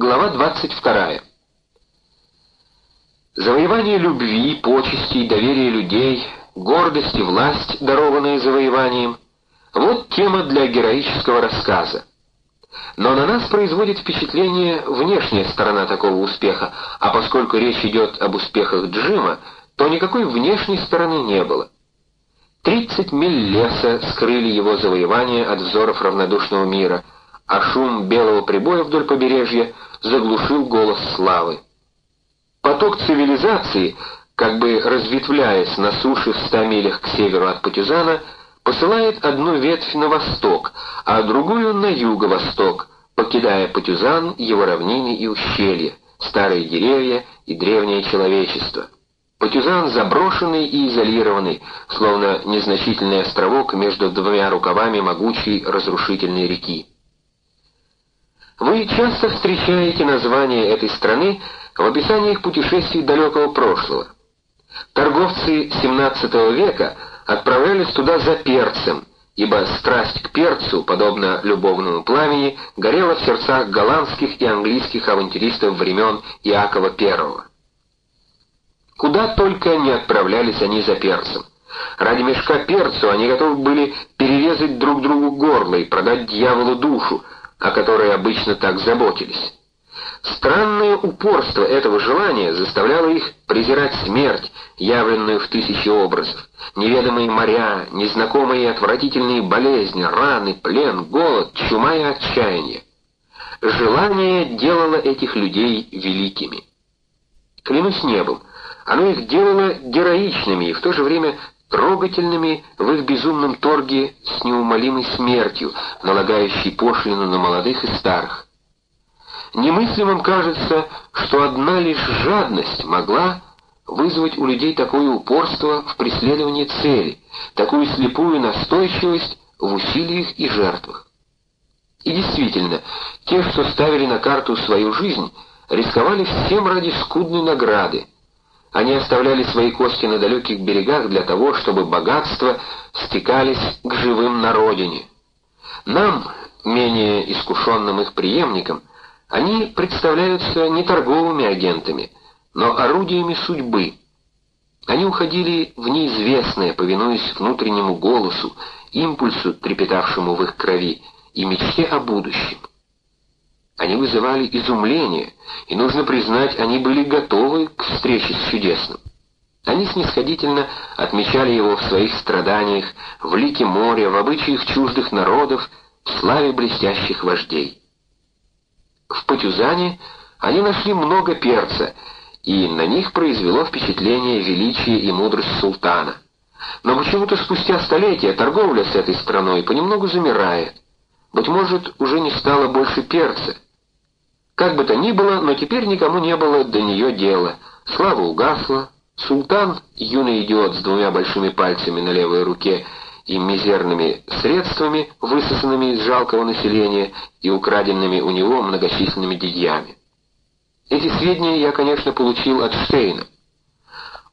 Глава 22. Завоевание любви, почести и доверия людей, гордость и власть, дарованные завоеванием — вот тема для героического рассказа. Но на нас производит впечатление внешняя сторона такого успеха, а поскольку речь идет об успехах Джима, то никакой внешней стороны не было. Тридцать миль леса скрыли его завоевание от взоров равнодушного мира, а шум белого прибоя вдоль побережья заглушил голос славы. Поток цивилизации, как бы разветвляясь на суше в ста милях к северу от Патюзана, посылает одну ветвь на восток, а другую на юго-восток, покидая Патюзан, его равнины и ущелья, старые деревья и древнее человечество. Патюзан заброшенный и изолированный, словно незначительный островок между двумя рукавами могучей разрушительной реки. Вы часто встречаете название этой страны в описаниях путешествий далекого прошлого. Торговцы XVII века отправлялись туда за перцем, ибо страсть к перцу, подобно любовному пламени, горела в сердцах голландских и английских авантюристов времен Иакова I. Куда только не отправлялись они за перцем. Ради мешка перцу они готовы были перерезать друг другу горло и продать дьяволу душу, о которой обычно так заботились. Странное упорство этого желания заставляло их презирать смерть, явленную в тысячи образов, неведомые моря, незнакомые и отвратительные болезни, раны, плен, голод, чума и отчаяние. Желание делало этих людей великими. Клянусь небом, оно их делало героичными и в то же время трогательными в их безумном торге с неумолимой смертью, налагающей пошлину на молодых и старых. Немыслимым кажется, что одна лишь жадность могла вызвать у людей такое упорство в преследовании цели, такую слепую настойчивость в усилиях и жертвах. И действительно, те, что ставили на карту свою жизнь, рисковали всем ради скудной награды, они оставляли свои кости на далеких берегах для того, чтобы богатства стекались к живым на родине. Нам, менее искушенным их преемникам, они представляются не торговыми агентами, но орудиями судьбы. Они уходили в неизвестное, повинуясь внутреннему голосу, импульсу, трепетавшему в их крови, и мечте о будущем. Они вызывали изумление, и, нужно признать, они были готовы к встрече с чудесным. Они снисходительно отмечали его в своих страданиях, в лике моря, в обычаях чуждых народов, в славе блестящих вождей. В Патюзане они нашли много перца, и на них произвело впечатление величие и мудрость султана. Но почему-то спустя столетия торговля с этой страной понемногу замирает. Быть может, уже не стало больше перца — как бы то ни было, но теперь никому не было до нее дела. Слава угасла. Султан, юный идиот с двумя большими пальцами на левой руке и мизерными средствами, высосанными из жалкого населения и украденными у него многочисленными дядьями. Эти сведения я, конечно, получил от Штейна.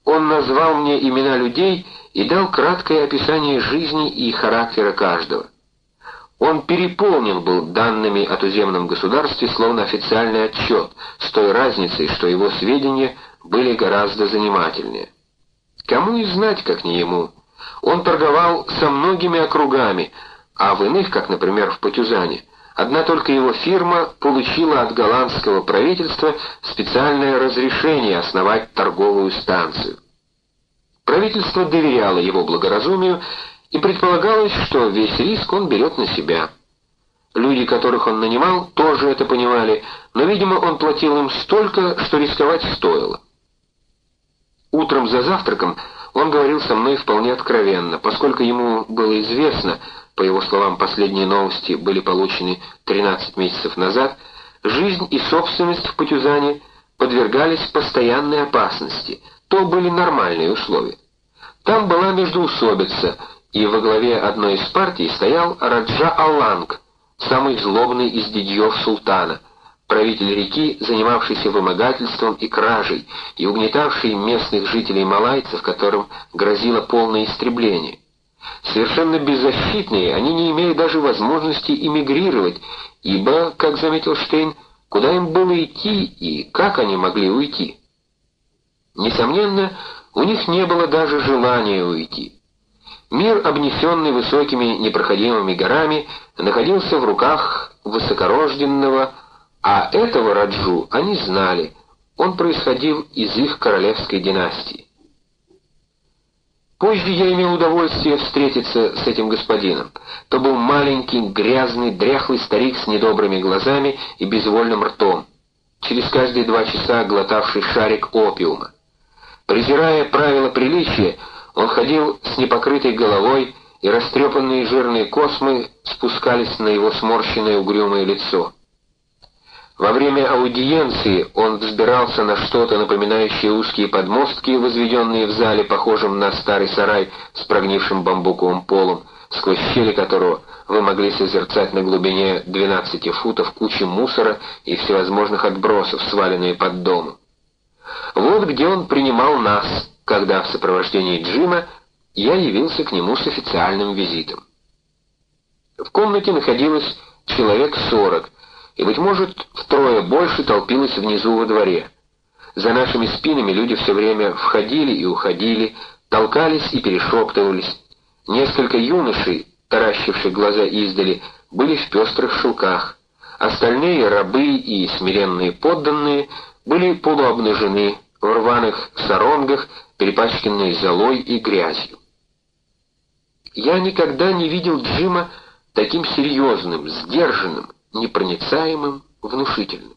Он назвал мне имена людей и дал краткое описание жизни и характера каждого. Он переполнен был данными о туземном государстве, словно официальный отчет, с той разницей, что его сведения были гораздо занимательнее. Кому и знать, как не ему. Он торговал со многими округами, а в иных, как, например, в Патюзане, одна только его фирма получила от голландского правительства специальное разрешение основать торговую станцию. Правительство доверяло его благоразумию и предполагалось, что весь риск он берет на себя. Люди, которых он нанимал, тоже это понимали, но, видимо, он платил им столько, что рисковать стоило. Утром за завтраком он говорил со мной вполне откровенно, поскольку ему было известно, по его словам, последние новости были получены 13 месяцев назад, жизнь и собственность в Патюзане подвергались постоянной опасности, то были нормальные условия. Там была междоусобица – и во главе одной из партий стоял Раджа Алланг, самый злобный из дядьев султана, правитель реки, занимавшийся вымогательством и кражей, и угнетавший местных жителей малайцев, которым грозило полное истребление. Совершенно беззащитные, они не имеют даже возможности эмигрировать, ибо, как заметил Штейн, куда им было идти и как они могли уйти. Несомненно, у них не было даже желания уйти. Мир, обнесенный высокими непроходимыми горами, находился в руках высокорожденного, а этого Раджу они знали, он происходил из их королевской династии. Позже я имел удовольствие встретиться с этим господином. То был маленький, грязный, дряхлый старик с недобрыми глазами и безвольным ртом, через каждые два часа глотавший шарик опиума. Презирая правила приличия, он ходил с непокрытой головой, и растрепанные жирные космы спускались на его сморщенное угрюмое лицо. Во время аудиенции он взбирался на что-то напоминающее узкие подмостки, возведенные в зале, похожем на старый сарай с прогнившим бамбуковым полом, сквозь щели которого вы могли созерцать на глубине 12 футов кучи мусора и всевозможных отбросов, сваленные под домом. Вот где он принимал нас, когда в сопровождении Джима я явился к нему с официальным визитом. В комнате находилось человек сорок, и, быть может, втрое больше толпилось внизу во дворе. За нашими спинами люди все время входили и уходили, толкались и перешептывались. Несколько юношей, таращивших глаза издали, были в пестрых шелках. Остальные, рабы и смиренные подданные, были полуобнажены, в рваных саронгах, перепачканные золой и грязью. Я никогда не видел Джима таким серьезным, сдержанным, непроницаемым, внушительным.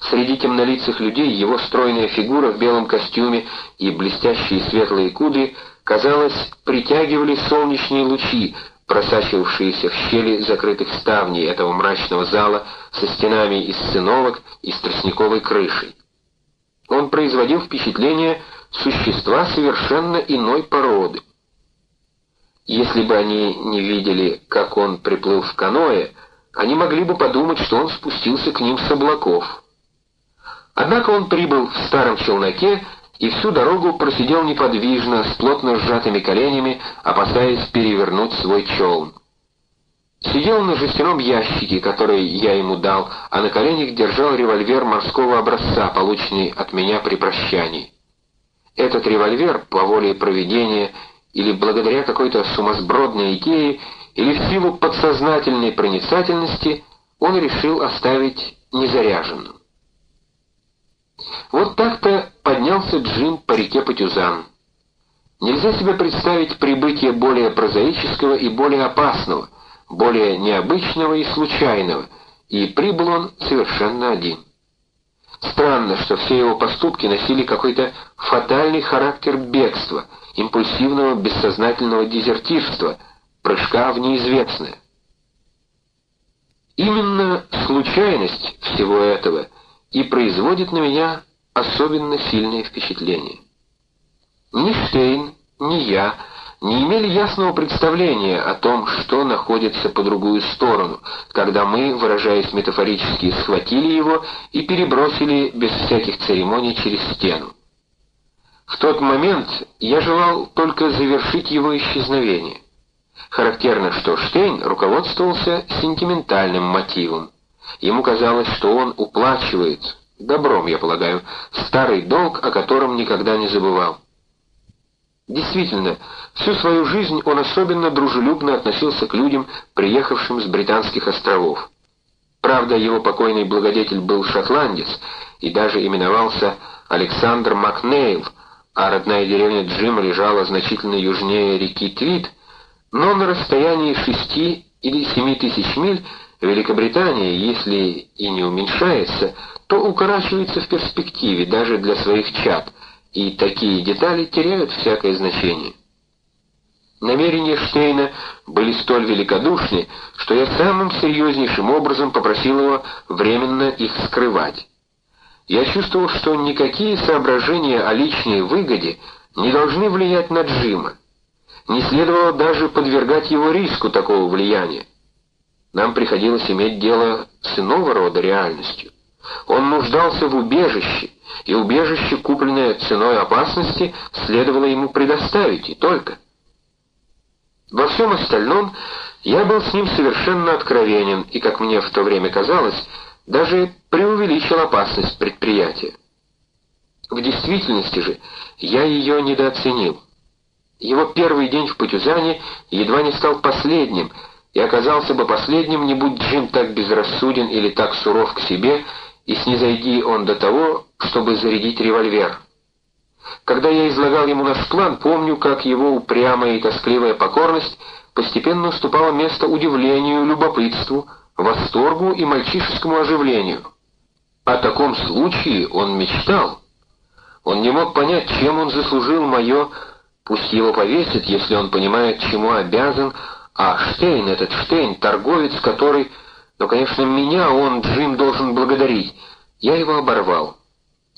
Среди темнолицых людей его стройная фигура в белом костюме и блестящие светлые кудри, казалось, притягивали солнечные лучи, просачивавшиеся в щели закрытых ставней этого мрачного зала со стенами из циновок и с тростниковой крышей. Он производил впечатление существа совершенно иной породы. Если бы они не видели, как он приплыл в каное, они могли бы подумать, что он спустился к ним с облаков. Однако он прибыл в старом челноке и всю дорогу просидел неподвижно, с плотно сжатыми коленями, опасаясь перевернуть свой челн. Сидел на жестяном ящике, который я ему дал, а на коленях держал револьвер морского образца, полученный от меня при прощании. Этот револьвер, по воле проведения, или благодаря какой-то сумасбродной идее, или в силу подсознательной проницательности он решил оставить незаряженным. Вот так-то поднялся Джим по реке Патюзан. Нельзя себе представить прибытие более прозаического и более опасного, более необычного и случайного, и прибыл он совершенно один. Странно, что все его поступки носили какой-то фатальный характер бегства, импульсивного бессознательного дезертирства — прыжка в неизвестное. Именно случайность всего этого и производит на меня особенно сильное впечатление. Ни Штейн, ни я не имели ясного представления о том, что находится по другую сторону, когда мы, выражаясь метафорически, схватили его и перебросили без всяких церемоний через стену. В тот момент я желал только завершить его исчезновение. Характерно, что Штейн руководствовался сентиментальным мотивом. Ему казалось, что он уплачивает, добром, я полагаю, старый долг, о котором никогда не забывал. Действительно, всю свою жизнь он особенно дружелюбно относился к людям, приехавшим с британских островов. Правда, его покойный благодетель был шотландец и даже именовался Александр Макнейл, а родная деревня Джима лежала значительно южнее реки Твит — но на расстоянии шести или семи тысяч миль Великобритания, если и не уменьшается, то укорачивается в перспективе даже для своих чад, и такие детали теряют всякое значение. Намерения Штейна были столь великодушны, что я самым серьезнейшим образом попросил его временно их скрывать. Я чувствовал, что никакие соображения о личной выгоде не должны влиять на Джима, не следовало даже подвергать его риску такого влияния. Нам приходилось иметь дело с иного рода реальностью. Он нуждался в убежище, и убежище, купленное ценой опасности, следовало ему предоставить, и только. Во всем остальном я был с ним совершенно откровенен, и, как мне в то время казалось, даже преувеличил опасность предприятия. В действительности же я ее недооценил. Его первый день в Патюзане едва не стал последним, и оказался бы последним, не будь Джим так безрассуден или так суров к себе, и снизойди он до того, чтобы зарядить револьвер. Когда я излагал ему наш план, помню, как его упрямая и тоскливая покорность постепенно уступала место удивлению, любопытству, восторгу и мальчишескому оживлению. О таком случае он мечтал. Он не мог понять, чем он заслужил мое Пусть его повесят, если он понимает, чему обязан, а Штейн, этот Штейн, торговец, который... Но, конечно, меня он, Джим, должен благодарить. Я его оборвал.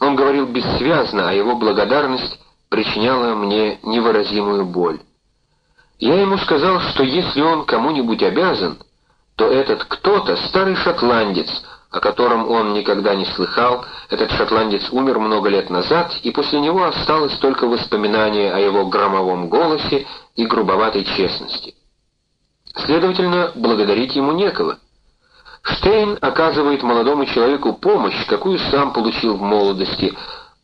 Он говорил бессвязно, а его благодарность причиняла мне невыразимую боль. Я ему сказал, что если он кому-нибудь обязан, то этот кто-то старый шотландец — о котором он никогда не слыхал, этот шотландец умер много лет назад, и после него осталось только воспоминание о его громовом голосе и грубоватой честности. Следовательно, благодарить ему некого. Штейн оказывает молодому человеку помощь, какую сам получил в молодости,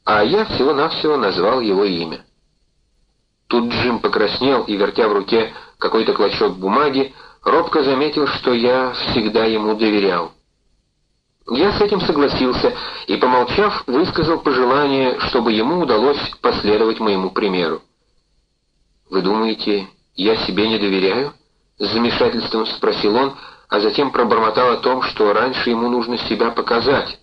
а я всего-навсего назвал его имя. Тут Джим покраснел и, вертя в руке какой-то клочок бумаги, робко заметил, что я всегда ему доверял. Я с этим согласился и, помолчав, высказал пожелание, чтобы ему удалось последовать моему примеру. «Вы думаете, я себе не доверяю?» — с замешательством спросил он, а затем пробормотал о том, что раньше ему нужно себя показать.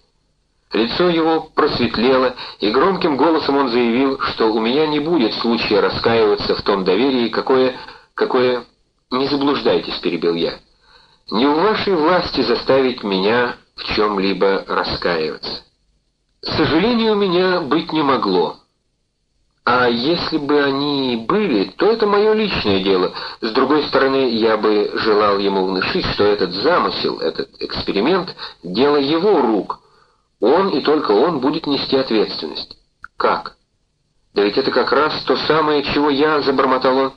Лицо его просветлело, и громким голосом он заявил, что у меня не будет случая раскаиваться в том доверии, какое... какое... «Не заблуждайтесь», — перебил я. «Не в вашей власти заставить меня в чем-либо раскаиваться. Сожалению, у меня быть не могло. А если бы они были, то это мое личное дело. С другой стороны, я бы желал ему внушить, что этот замысел, этот эксперимент — дело его рук. Он и только он будет нести ответственность. Как? Да ведь это как раз то самое, чего я, забормотал он.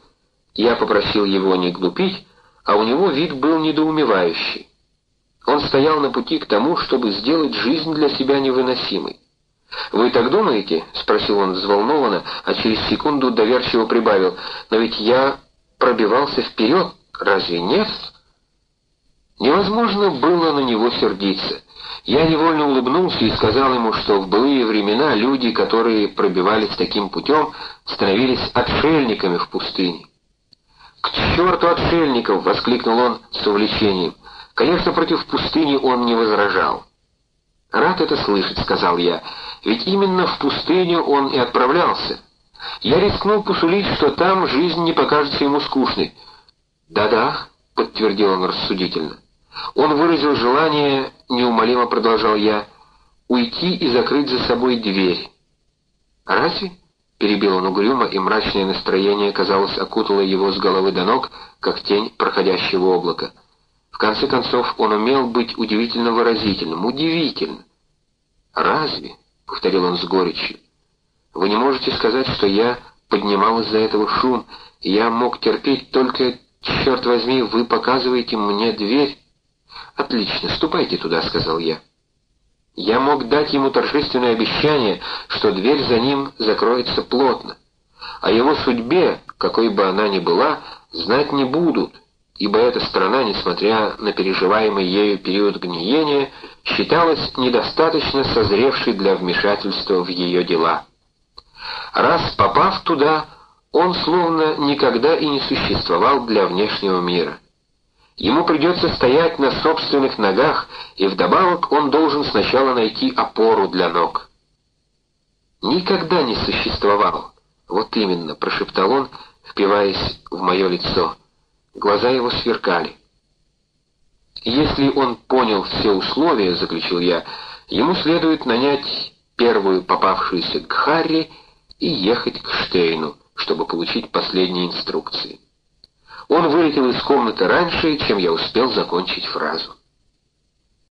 Я попросил его не глупить, а у него вид был недоумевающий. Он стоял на пути к тому, чтобы сделать жизнь для себя невыносимой. «Вы так думаете?» — спросил он взволнованно, а через секунду доверчиво прибавил. «Но ведь я пробивался вперед, разве нет?» Невозможно было на него сердиться. Я невольно улыбнулся и сказал ему, что в былые времена люди, которые пробивались таким путем, становились отшельниками в пустыне. «К черту отшельников!» — воскликнул он с увлечением. Конечно, против пустыни он не возражал. «Рад это слышать», — сказал я, — «ведь именно в пустыню он и отправлялся. Я рискнул посулить, что там жизнь не покажется ему скучной». «Да-да», — подтвердил он рассудительно. Он выразил желание, неумолимо продолжал я, уйти и закрыть за собой дверь. «Разве?» — перебил он угрюмо, и мрачное настроение, казалось, окутало его с головы до ног, как тень проходящего облака. В конце концов, он умел быть удивительно выразительным. Удивительно! «Разве?» — повторил он с горечью. «Вы не можете сказать, что я поднимал из-за этого шум, я мог терпеть только, черт возьми, вы показываете мне дверь?» «Отлично, ступайте туда», — сказал я. Я мог дать ему торжественное обещание, что дверь за ним закроется плотно. О его судьбе, какой бы она ни была, знать не будут, ибо эта страна, несмотря на переживаемый ею период гниения, считалась недостаточно созревшей для вмешательства в ее дела. Раз попав туда, он словно никогда и не существовал для внешнего мира. Ему придется стоять на собственных ногах, и вдобавок он должен сначала найти опору для ног. «Никогда не существовал», — вот именно, — прошептал он, впиваясь в мое лицо. Глаза его сверкали. «Если он понял все условия, — заключил я, — ему следует нанять первую попавшуюся к Харри и ехать к Штейну, чтобы получить последние инструкции». Он вылетел из комнаты раньше, чем я успел закончить фразу.